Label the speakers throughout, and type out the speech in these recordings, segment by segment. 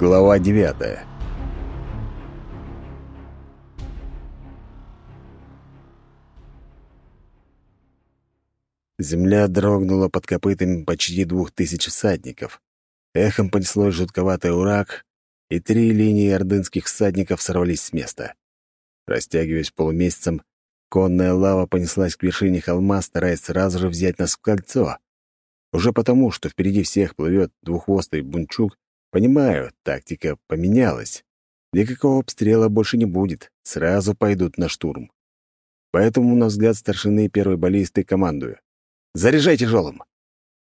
Speaker 1: Глава девятая. Земля дрогнула под копытами почти двух тысяч всадников. Эхом понеслось жутковатый урак, и три линии ордынских всадников сорвались с места. Растягиваясь полумесяцем, конная лава понеслась к вершине холма, стараясь сразу же взять нас в кольцо. Уже потому, что впереди всех плывет двуххвостый бунчук, Понимаю, тактика поменялась. Никакого обстрела больше не будет, сразу пойдут на штурм. Поэтому, на взгляд старшины первой баллисты, командую. «Заряжай тяжелым!»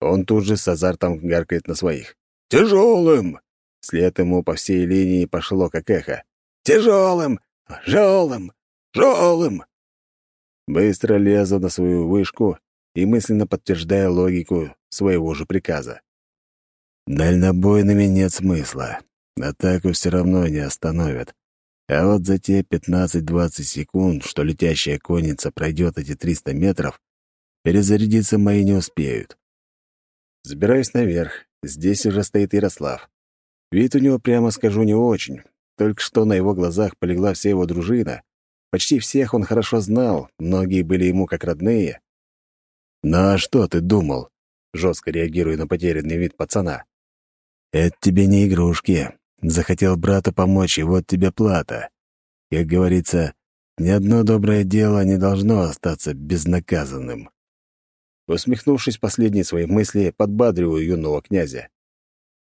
Speaker 1: Он тут же с азартом гаркает на своих. «Тяжелым!» След ему по всей линии пошло как эхо. «Тяжелым! Жёлым! Жёлым!» Быстро лезу на свою вышку и мысленно подтверждая логику своего же приказа. Дальнобойными нет смысла. Атаку все равно не остановят. А вот за те 15-20 секунд, что летящая конница пройдет эти 300 метров, перезарядиться мои не успеют. Забираюсь наверх. Здесь уже стоит Ярослав. Вид у него, прямо скажу, не очень. Только что на его глазах полегла вся его дружина. Почти всех он хорошо знал, многие были ему как родные. «Ну а что ты думал?» — жестко реагируя на потерянный вид пацана. Это тебе не игрушки. Захотел брату помочь, и вот тебе плата. Как говорится, ни одно доброе дело не должно остаться безнаказанным. Усмехнувшись последней своей мысли, подбадриваю юного князя.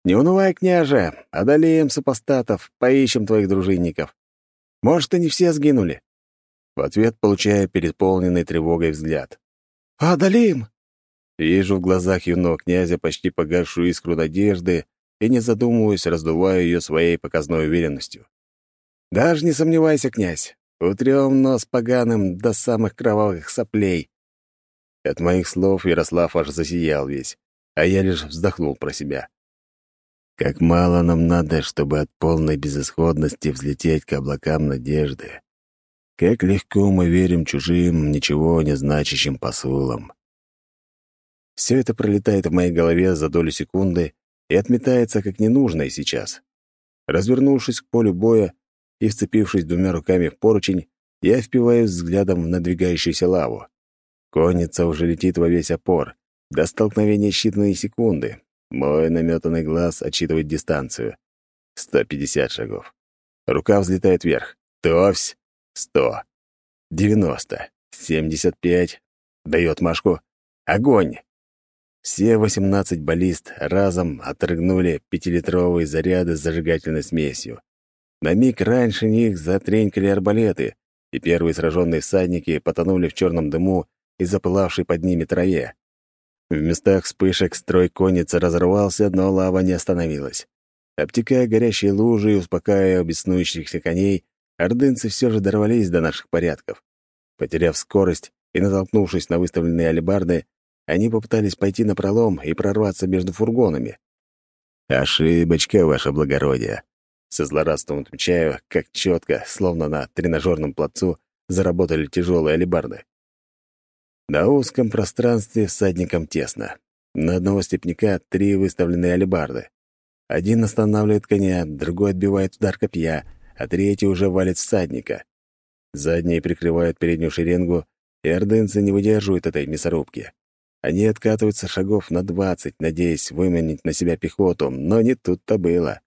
Speaker 1: «Не унывай, княже, одолеем супостатов, поищем твоих дружинников. Может, и не все сгинули?» В ответ получаю переполненный тревогой взгляд. «Одолеем!» Вижу в глазах юного князя почти погасшую искру надежды, и, не задумываясь, раздуваю ее своей показной уверенностью. «Даже не сомневайся, князь, утрем нос поганым до самых кровавых соплей». От моих слов Ярослав аж засиял весь, а я лишь вздохнул про себя. Как мало нам надо, чтобы от полной безысходности взлететь к облакам надежды. Как легко мы верим чужим, ничего не значащим посулам. Все это пролетает в моей голове за долю секунды, и отметается как ненужное сейчас. Развернувшись к полю боя и вцепившись двумя руками в поручень, я впиваюсь взглядом в надвигающуюся лаву. Конница уже летит во весь опор. До столкновения считанные секунды. Мой наметанный глаз отчитывает дистанцию. 150 шагов. Рука взлетает вверх. Товсь. 100. 90. 75. Дает Машку. Огонь! Все восемнадцать баллист разом отрыгнули пятилитровые заряды с зажигательной смесью. На миг раньше них затренькали арбалеты, и первые сраженные всадники потонули в черном дыму и запылавшей под ними траве. В местах вспышек строй конницы разорвался, но лава не остановилась. Обтекая горящие лужи и успокаивая беснующихся коней, ордынцы все же дорвались до наших порядков. Потеряв скорость и натолкнувшись на выставленные алебарды, они попытались пойти на пролом и прорваться между фургонами. «Ошибочка, ваше благородие!» Со злорадством отмечаю, как четко, словно на тренажерном плацу, заработали тяжелые алебарды. На узком пространстве всадникам тесно. На одного степняка три выставленные алебарды. Один останавливает коня, другой отбивает удар копья, а третий уже валит всадника. Задние прикрывают переднюю шеренгу, и ордынцы не выдерживают этой мясорубки. Они откатываются шагов на двадцать, надеясь выманить на себя пехоту, но не тут-то было.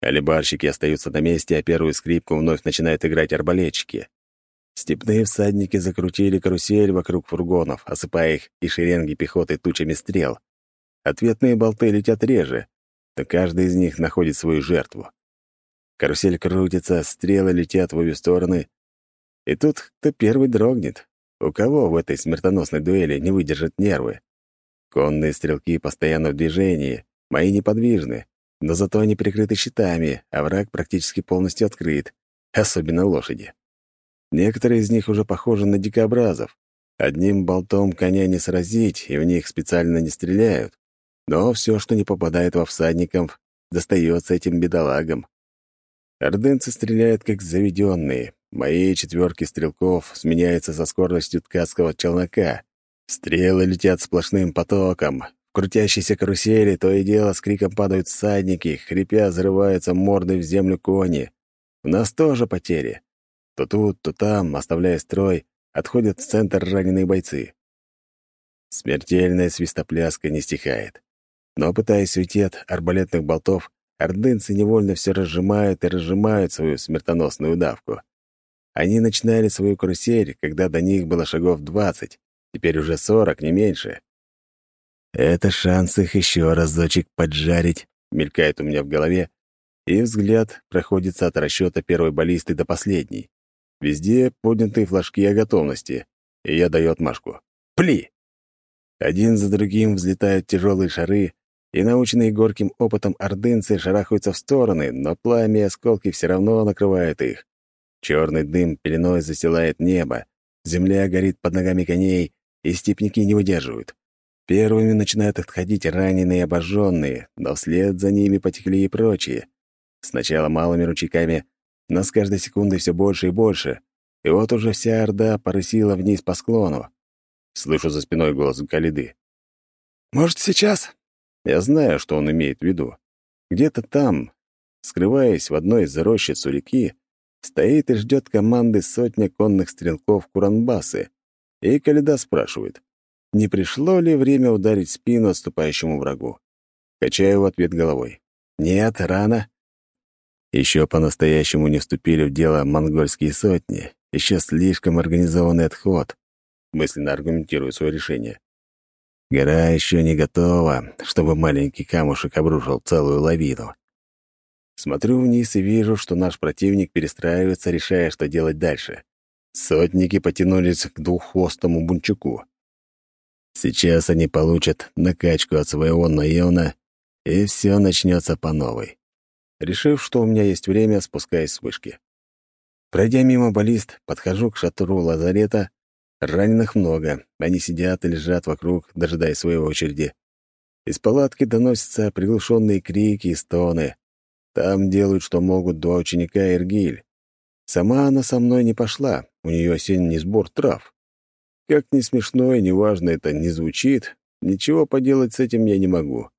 Speaker 1: Алибарщики остаются на месте, а первую скрипку вновь начинают играть арбалетчики. Степные всадники закрутили карусель вокруг фургонов, осыпая их и шеренги пехоты тучами стрел. Ответные болты летят реже, но каждый из них находит свою жертву. Карусель крутится, стрелы летят в обе стороны. И тут кто первый дрогнет, у кого в этой смертоносной дуэли не выдержат нервы? Конные стрелки постоянно в движении, мои неподвижны, но зато они прикрыты щитами, а враг практически полностью открыт, особенно лошади. Некоторые из них уже похожи на дикобразов. Одним болтом коня не сразить, и в них специально не стреляют. Но все, что не попадает во всадников, достается этим бедолагам. Ордынцы стреляют как заведенные, Мои четверки стрелков сменяются со скоростью ткацкого челнока. Стрелы летят сплошным потоком. В крутящейся карусели то и дело с криком падают всадники, хрипя взрываются мордой в землю кони. У нас тоже потери. То тут, то там, оставляя строй, отходят в центр раненые бойцы. Смертельная свистопляска не стихает. Но, пытаясь уйти от арбалетных болтов, ордынцы невольно все разжимают и разжимают свою смертоносную давку. Они начинали свою карусель, когда до них было шагов двадцать, теперь уже сорок, не меньше. «Это шанс их еще разочек поджарить», — мелькает у меня в голове, и взгляд проходится от расчета первой баллисты до последней. Везде поднятые флажки о готовности, и я даю отмашку. «Пли!» Один за другим взлетают тяжелые шары, и наученные горьким опытом ордынцы шарахаются в стороны, но пламя и осколки все равно накрывают их. Черный дым пеленой застилает небо, земля горит под ногами коней, и степники не выдерживают. Первыми начинают отходить раненые и обожженные, но вслед за ними потекли и прочие. Сначала малыми ручейками, но с каждой секундой все больше и больше. И вот уже вся орда порысила вниз по склону. Слышу за спиной голос Калиды. «Может, сейчас?» Я знаю, что он имеет в виду. Где-то там, скрываясь в одной из рощиц у реки, стоит и ждет команды сотня конных стрелков Куранбасы. И Калида спрашивает, не пришло ли время ударить спину отступающему врагу. Качаю в ответ головой. «Нет, рано. Еще по-настоящему не вступили в дело монгольские сотни, еще слишком организованный отход, мысленно аргументирую свое решение. Гора еще не готова, чтобы маленький камушек обрушил целую лавину. Смотрю вниз и вижу, что наш противник перестраивается, решая, что делать дальше. Сотники потянулись к двуххвостому бунчуку. Сейчас они получат накачку от своего наёна, и все начнется по новой. Решив, что у меня есть время, спускаюсь с вышки. Пройдя мимо баллист, подхожу к шатру лазарета. Раненых много, они сидят и лежат вокруг, дожидаясь своей очереди. Из палатки доносятся приглушенные крики и стоны. Там делают, что могут два ученика Иргиль. Сама она со мной не пошла, у нее осенний сбор трав. Как ни смешно и неважно это не звучит, ничего поделать с этим я не могу.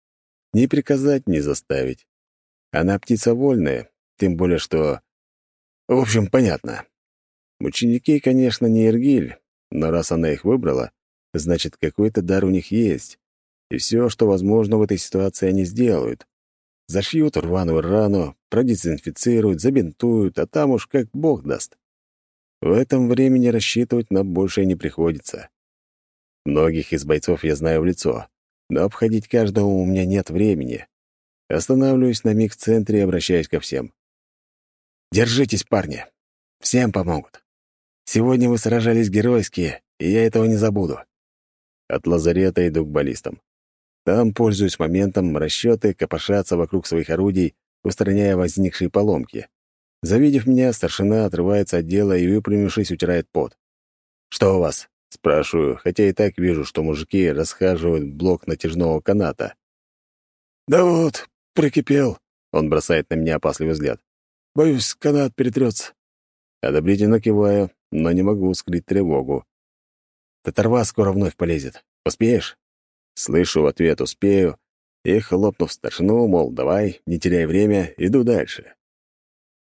Speaker 1: Ни приказать, ни заставить. Она птица вольная, тем более что... В общем, понятно. Ученики, конечно, не Иргиль, но раз она их выбрала, значит, какой-то дар у них есть. И все, что возможно в этой ситуации, они сделают. Зашьют рваную рану, продезинфицируют, забинтуют, а там уж как бог даст. В этом времени рассчитывать на большее не приходится. Многих из бойцов я знаю в лицо, но обходить каждого у меня нет времени. Останавливаюсь на миг в центре и обращаюсь ко всем. «Держитесь, парни. Всем помогут. Сегодня вы сражались геройски, и я этого не забуду». От лазарета иду к баллистам. Там, пользуясь моментом, расчеты копошатся вокруг своих орудий, устраняя возникшие поломки. Завидев меня, старшина отрывается от дела и, выпрямившись, утирает пот. «Что у вас?» — спрашиваю, хотя и так вижу, что мужики расхаживают блок натяжного каната. «Да вот, Прикипел. Он бросает на меня опасливый взгляд. Боюсь, канат перетрется. Одобрительно киваю, но не могу скрыть тревогу. Татарва скоро вновь полезет. Успеешь? Слышу в ответ «успею» и, хлопнув старшину, мол, давай, не теряй время, иду дальше.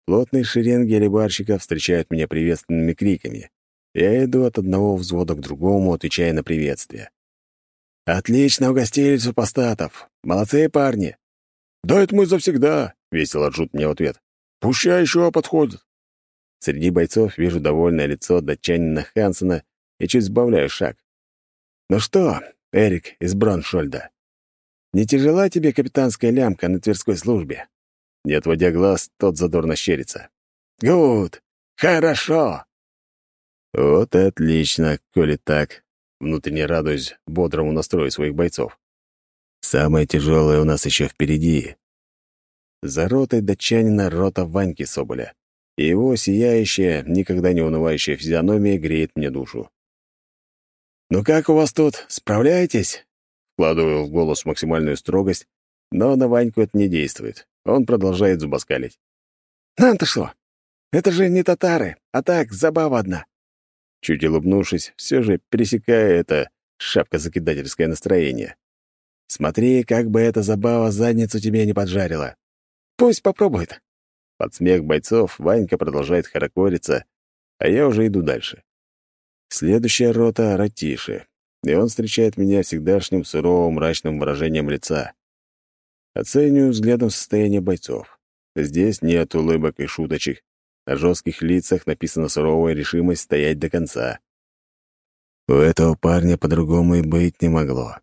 Speaker 1: Плотные шеренги алибарщиков встречают меня приветственными криками. Я иду от одного взвода к другому, отвечая на приветствие. «Отлично угостили супостатов! Молодцы, парни! «Да это мы завсегда», — весело ржут мне в ответ. «Пущай еще подходит». Среди бойцов вижу довольное лицо датчанина Хансена и чуть сбавляю шаг. «Ну что, Эрик из Броншольда, не тяжела тебе капитанская лямка на Тверской службе?» Не отводя глаз, тот задорно щерится. «Гуд! Хорошо!» «Вот и отлично, коли так!» Внутренне радуюсь бодрому настрою своих бойцов. Самое тяжелое у нас еще впереди. За ротой датчанина рота Ваньки Соболя. И его сияющая, никогда не унывающая физиономия греет мне душу. «Ну как у вас тут? Справляетесь?» Вкладываю в голос максимальную строгость, но на Ваньку это не действует. Он продолжает зубоскалить. «Нам-то что? Это же не татары, а так, забава одна». Чуть улыбнувшись, все же пересекая это шапка-закидательское настроение. Смотри, как бы эта забава задницу тебе не поджарила. Пусть попробует. Под смех бойцов Ванька продолжает хорокориться, а я уже иду дальше. Следующая рота — Ратиши, и он встречает меня всегдашним суровым мрачным выражением лица. Оцениваю взглядом состояние бойцов. Здесь нет улыбок и шуточек. На жестких лицах написана суровая решимость стоять до конца. У этого парня по-другому и быть не могло.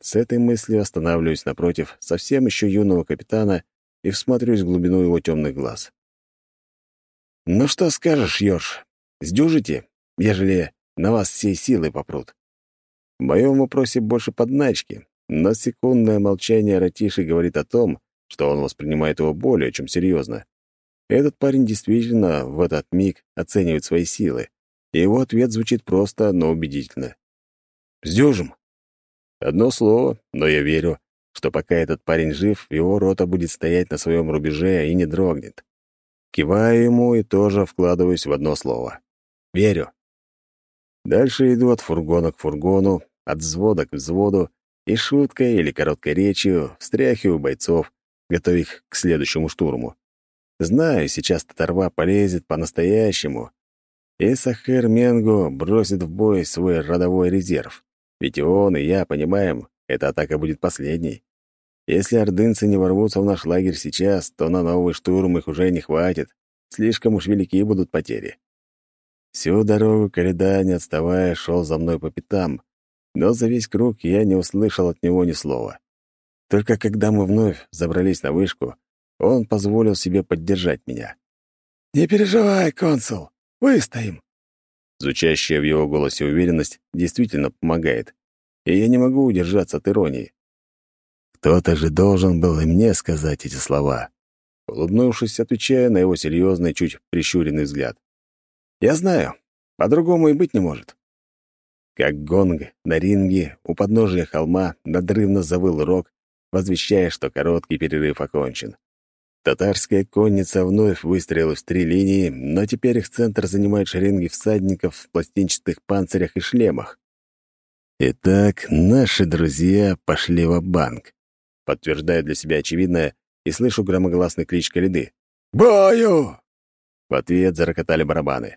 Speaker 1: С этой мыслью останавливаюсь напротив совсем еще юного капитана и всматриваюсь в глубину его темных глаз. «Ну что скажешь, Ёрш, сдюжите, ежели на вас всей силы попрут?» В моем вопросе больше подначки, но секундное молчание Ратиши говорит о том, что он воспринимает его более чем серьезно. Этот парень действительно в этот миг оценивает свои силы, и его ответ звучит просто, но убедительно. «Сдюжим!» Одно слово, но я верю, что пока этот парень жив, его рота будет стоять на своем рубеже и не дрогнет. Киваю ему и тоже вкладываюсь в одно слово. Верю. Дальше иду от фургона к фургону, от взвода к взводу, и шуткой или короткой речью встряхиваю бойцов, готовя их к следующему штурму. Знаю, сейчас Татарва полезет по-настоящему, и Сахер Менгу бросит в бой свой родовой резерв. Ведь он и я понимаем, эта атака будет последней. Если ордынцы не ворвутся в наш лагерь сейчас, то на новый штурм их уже не хватит. Слишком уж велики будут потери. Всю дорогу Коляда, не отставая, шел за мной по пятам, но за весь круг я не услышал от него ни слова. Только когда мы вновь забрались на вышку, он позволил себе поддержать меня. «Не переживай, консул, выстоим!» Звучащая в его голосе уверенность действительно помогает, и я не могу удержаться от иронии. Кто-то же должен был и мне сказать эти слова. Улыбнувшись, отвечая на его серьезный, чуть прищуренный взгляд. «Я знаю, по-другому и быть не может». Как гонг на ринге у подножия холма надрывно завыл рог, возвещая, что короткий перерыв окончен. Татарская конница вновь выстроилась в три линии, но теперь их центр занимает шеренги всадников в пластинчатых панцирях и шлемах. Итак, наши друзья пошли в банк подтверждая для себя очевидное, и слышу громогласный клич Калиды. «Бою!» В ответ зарокотали барабаны.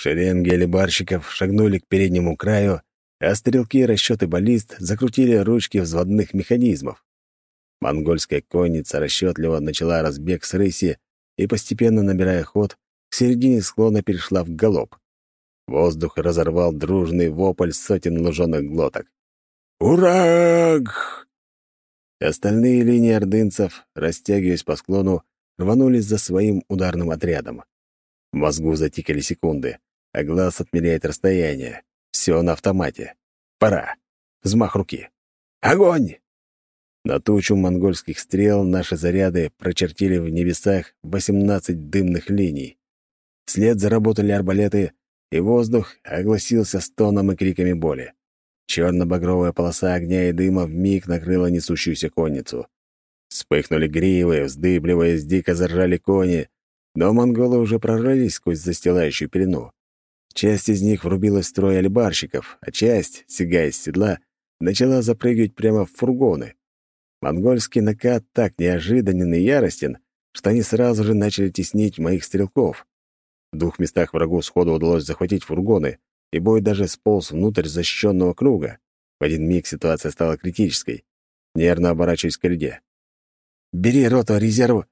Speaker 1: Шеренги алибарщиков шагнули к переднему краю, а стрелки расчеты баллист закрутили ручки взводных механизмов. Монгольская конница расчетливо начала разбег с рыси и, постепенно набирая ход, к середине склона перешла в галоп. Воздух разорвал дружный вопль сотен луженых глоток. «Ураг!» Остальные линии ордынцев, растягиваясь по склону, рванулись за своим ударным отрядом. В мозгу затикали секунды, а глаз отмеряет расстояние. Все на автомате. Пора. Взмах руки. Огонь! На тучу монгольских стрел наши заряды прочертили в небесах 18 дымных линий. Вслед заработали арбалеты, и воздух огласился стоном и криками боли. Черно-багровая полоса огня и дыма вмиг накрыла несущуюся конницу. Вспыхнули гривы, вздыбливаясь, дико заржали кони, но монголы уже прорвались сквозь застилающую пелену. Часть из них врубилась в строй альбарщиков, а часть, сигая с седла, начала запрыгивать прямо в фургоны. Монгольский накат так неожиданен и яростен, что они сразу же начали теснить моих стрелков. В двух местах врагу сходу удалось захватить фургоны, и бой даже сполз внутрь защищенного круга. В один миг ситуация стала критической. Нервно оборачиваясь к льде. «Бери роту резерв!»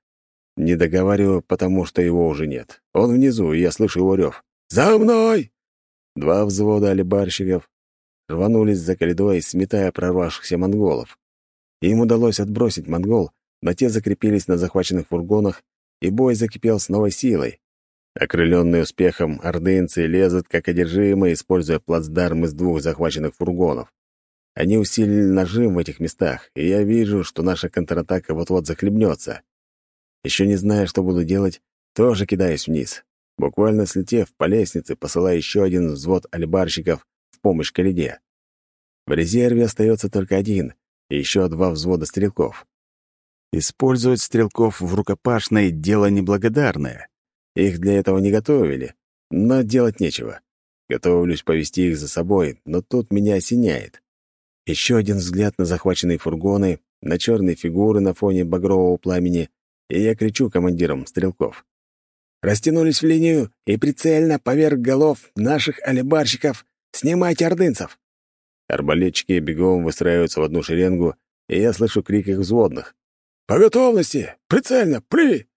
Speaker 1: Не договариваю, потому что его уже нет. Он внизу, и я слышу его рев. «За мной!» Два взвода алибарщиков рванулись за коридой, сметая прорвавшихся монголов. Им удалось отбросить монгол, но те закрепились на захваченных фургонах, и бой закипел с новой силой. Окрыленные успехом, ордынцы лезут как одержимые, используя плацдарм из двух захваченных фургонов. Они усилили нажим в этих местах, и я вижу, что наша контратака вот-вот захлебнется. Еще не зная, что буду делать, тоже кидаюсь вниз. Буквально слетев по лестнице, посылая еще один взвод альбарщиков в помощь Калиде. В резерве остается только один, и еще два взвода стрелков. Использовать стрелков в рукопашной — дело неблагодарное. Их для этого не готовили, но делать нечего. Готовлюсь повести их за собой, но тут меня осеняет. Еще один взгляд на захваченные фургоны, на черные фигуры на фоне багрового пламени, и я кричу командирам стрелков. «Растянулись в линию и прицельно поверх голов наших алибарщиков снимайте ордынцев!» Арбалетчики бегом выстраиваются в одну шеренгу, и я слышу крик их взводных. «По готовности! Прицельно! При!»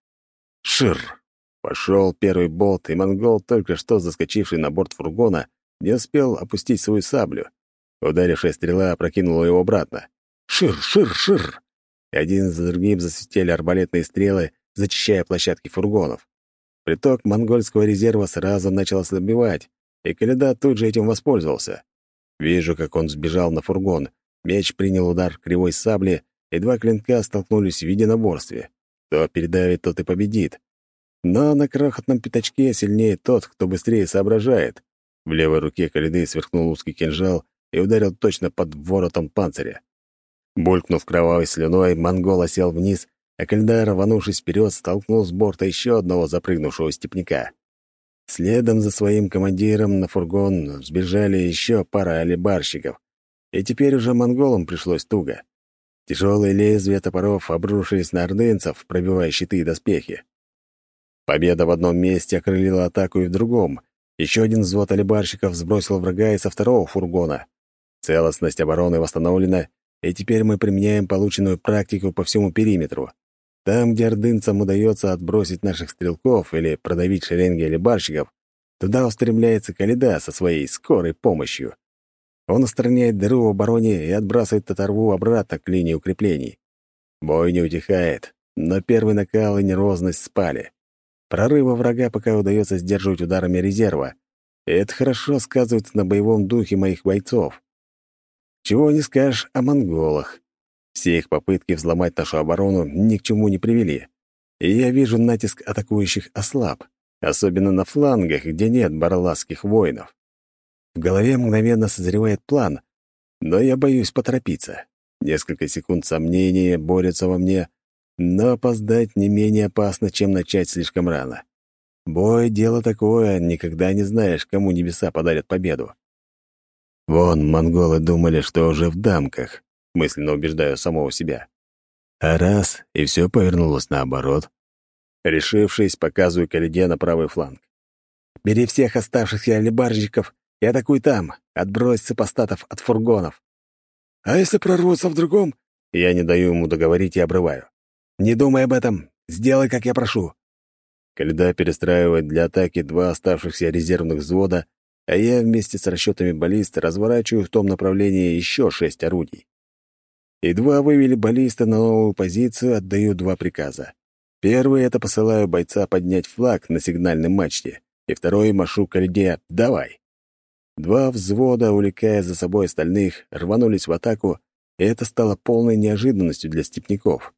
Speaker 1: Шир! Пошел первый болт, и монгол, только что заскочивший на борт фургона, не успел опустить свою саблю. Ударившая стрела опрокинула его обратно. Шир, шир, шир! И один за другим засветили арбалетные стрелы, зачищая площадки фургонов. Приток монгольского резерва сразу начал ослабевать, и Каледа тут же этим воспользовался. Вижу, как он сбежал на фургон. Меч принял удар кривой сабли, и два клинка столкнулись в единоборстве. Кто передавит, тот и победит. Но на крохотном пятачке сильнее тот, кто быстрее соображает. В левой руке Каледы сверкнул узкий кинжал и ударил точно под воротом панциря. Булькнув кровавой слюной, монгол осел вниз, а Кальдар, рванувшись вперед, столкнул с борта еще одного запрыгнувшего степняка. Следом за своим командиром на фургон сбежали еще пара алибарщиков, и теперь уже монголам пришлось туго. Тяжелые лезвия топоров обрушились на ордынцев, пробивая щиты и доспехи. Победа в одном месте окрылила атаку и в другом. Еще один взвод алибарщиков сбросил врага и со второго фургона. Целостность обороны восстановлена, и теперь мы применяем полученную практику по всему периметру. Там, где ордынцам удается отбросить наших стрелков или продавить шеренги или барщиков, туда устремляется Каледа со своей скорой помощью. Он устраняет дыру в обороне и отбрасывает татарву обратно к линии укреплений. Бой не утихает, но первый накал и нервозность спали. Прорыва врага пока удается сдерживать ударами резерва, и это хорошо сказывается на боевом духе моих бойцов. Чего не скажешь о монголах. Все их попытки взломать нашу оборону ни к чему не привели. И я вижу натиск атакующих ослаб, особенно на флангах, где нет барласских воинов. В голове мгновенно созревает план, но я боюсь поторопиться. Несколько секунд сомнения борются во мне, но опоздать не менее опасно, чем начать слишком рано. Бой — дело такое, никогда не знаешь, кому небеса подарят победу. Вон, монголы думали, что уже в дамках, мысленно убеждаю самого себя. А раз, и все повернулось наоборот. Решившись, показываю Каледе на правый фланг. «Бери всех оставшихся алибаржиков и атакуй там, отбрось супостатов от фургонов». «А если прорвутся в другом?» Я не даю ему договорить и обрываю. «Не думай об этом. Сделай, как я прошу». Каледа перестраивает для атаки два оставшихся резервных взвода а я вместе с расчетами баллист разворачиваю в том направлении еще шесть орудий. Едва вывели баллиста на новую позицию, отдаю два приказа. Первый — это посылаю бойца поднять флаг на сигнальном мачте, и второй — машу к льде «давай». Два взвода, увлекая за собой остальных, рванулись в атаку, и это стало полной неожиданностью для степняков.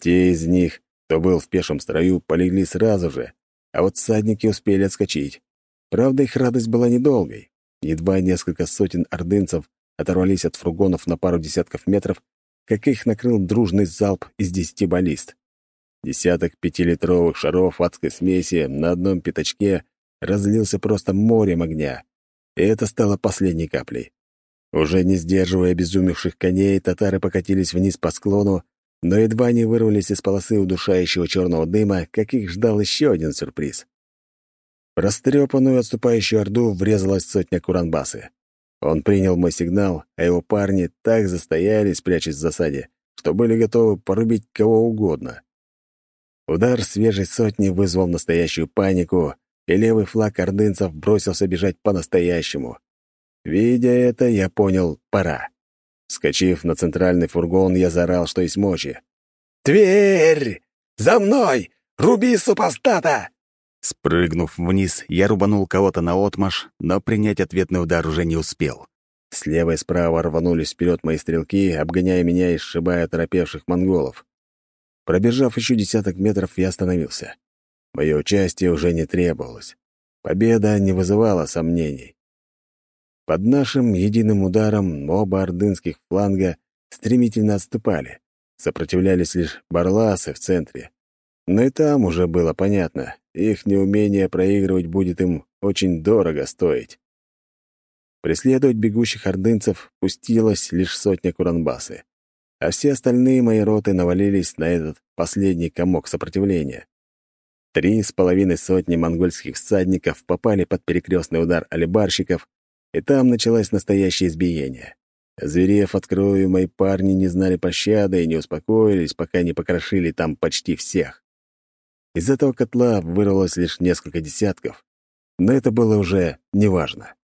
Speaker 1: Те из них, кто был в пешем строю, полегли сразу же, а вот всадники успели отскочить. Правда, их радость была недолгой. Едва несколько сотен ордынцев оторвались от фургонов на пару десятков метров, как их накрыл дружный залп из десяти баллист. Десяток пятилитровых шаров адской смеси на одном пятачке разлился просто морем огня. И это стало последней каплей. Уже не сдерживая обезумевших коней, татары покатились вниз по склону, но едва не вырвались из полосы удушающего черного дыма, как их ждал еще один сюрприз. В растрепанную отступающую орду врезалась сотня куранбасы. Он принял мой сигнал, а его парни так застоялись, прячась в засаде, что были готовы порубить кого угодно. Удар свежей сотни вызвал настоящую панику, и левый флаг ордынцев бросился бежать по-настоящему. Видя это, я понял — пора. Скочив на центральный фургон, я заорал, что есть мочи. «Тверь! За мной! Руби супостата!» Спрыгнув вниз, я рубанул кого-то на отмаш, но принять ответный удар уже не успел. Слева и справа рванулись вперед мои стрелки, обгоняя меня и сшибая торопевших монголов. Пробежав еще десяток метров, я остановился. Мое участие уже не требовалось. Победа не вызывала сомнений. Под нашим единым ударом оба ордынских фланга стремительно отступали. Сопротивлялись лишь барласы в центре. Но и там уже было понятно, их неумение проигрывать будет им очень дорого стоить. Преследовать бегущих ордынцев пустилась лишь сотня куранбасы, а все остальные мои роты навалились на этот последний комок сопротивления. Три с половиной сотни монгольских всадников попали под перекрестный удар алибарщиков, и там началось настоящее избиение. Зверев от крови, мои парни не знали пощады и не успокоились, пока не покрошили там почти всех. Из этого котла вырвалось лишь несколько десятков, но это было уже неважно.